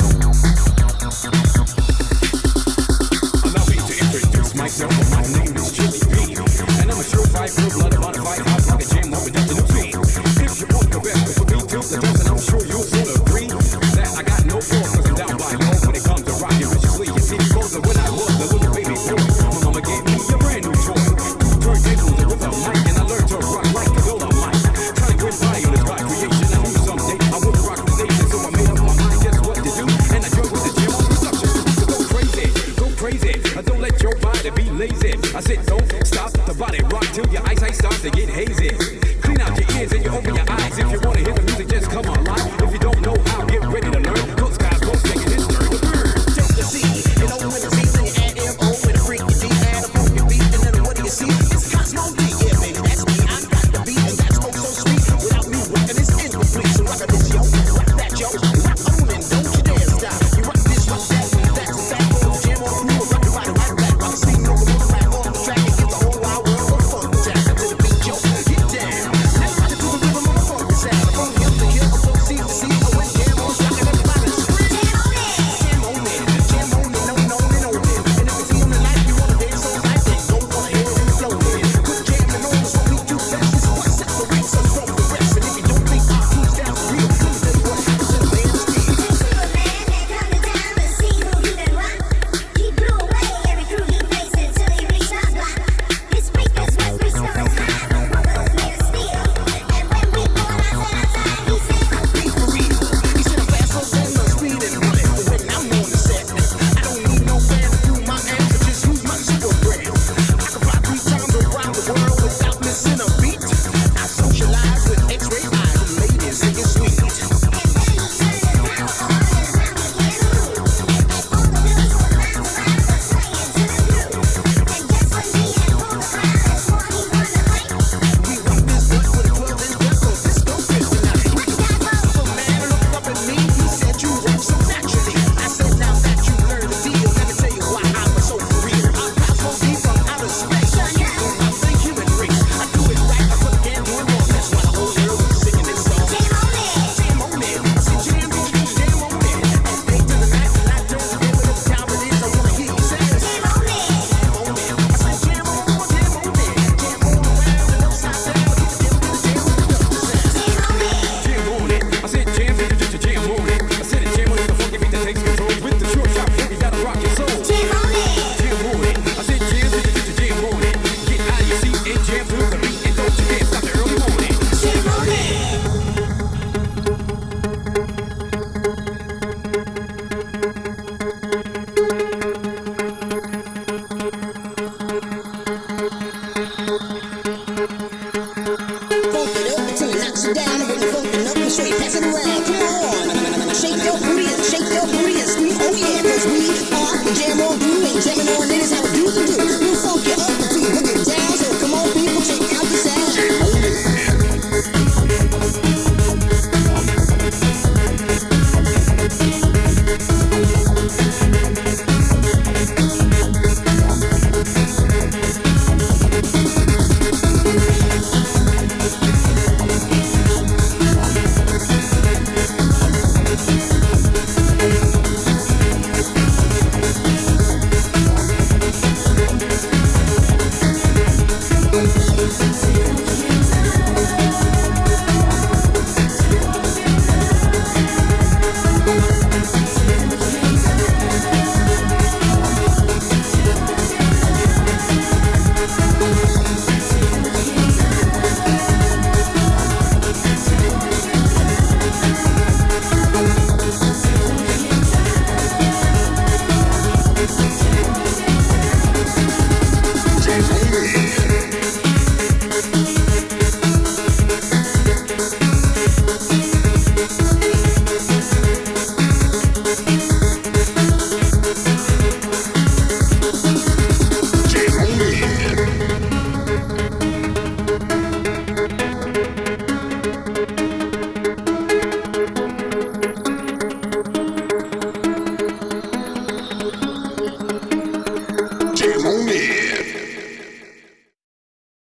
I'm to introduce myself. My name is Chilly B, and I'm a true five blue blood modified. I said, don't stop. The body rock till your eyesight starts to get hazy.